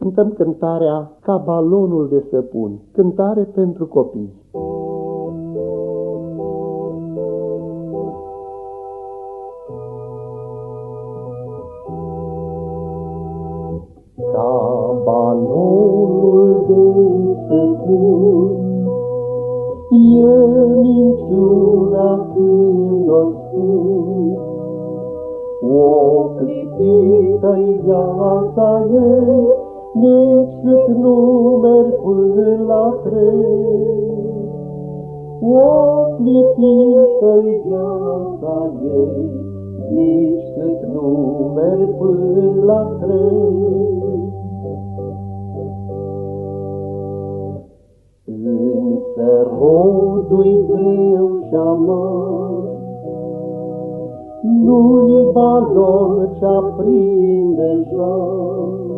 Cântăm cântarea Ca balonul de săpun, cântare pentru copii. Ca balonul de săpun, e minciuna când o spun, o clipită-i viața ei, nici cât nu merg până la trei. O clipită-i viața ei, nici cât nu merg până la trei. Însă rodul greu și amar, nu-i balon ce prinde jar,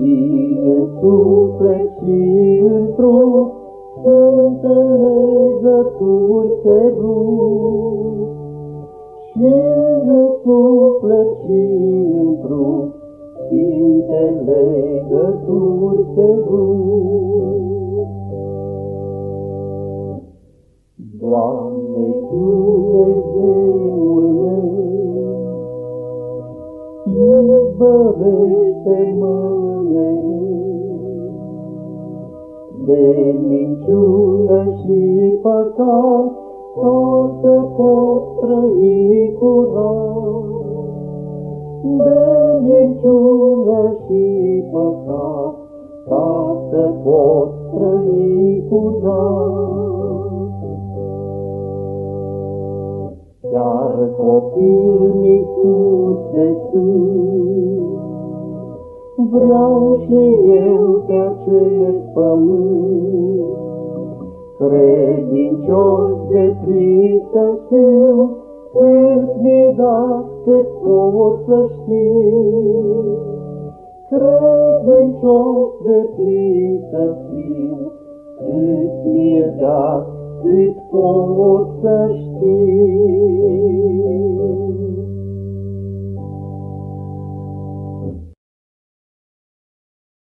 și în suflet și în trup, Sfinte legături se rup. Și în suflet și în trup, Sfinte legături se rup. Doamne, Dumnezeul meu, Izbăvește-mă de minciună și păcat, ca să pot trăi curat. De minciună și păcat, ca să pot trăi curat. Iar copil micuț de vreau și eu pe acest pământ. Credincios de tristă fiu, cât mi da cât pot să știu. Credincios de tristă fiu, cât mi-e dat cât pot să știu.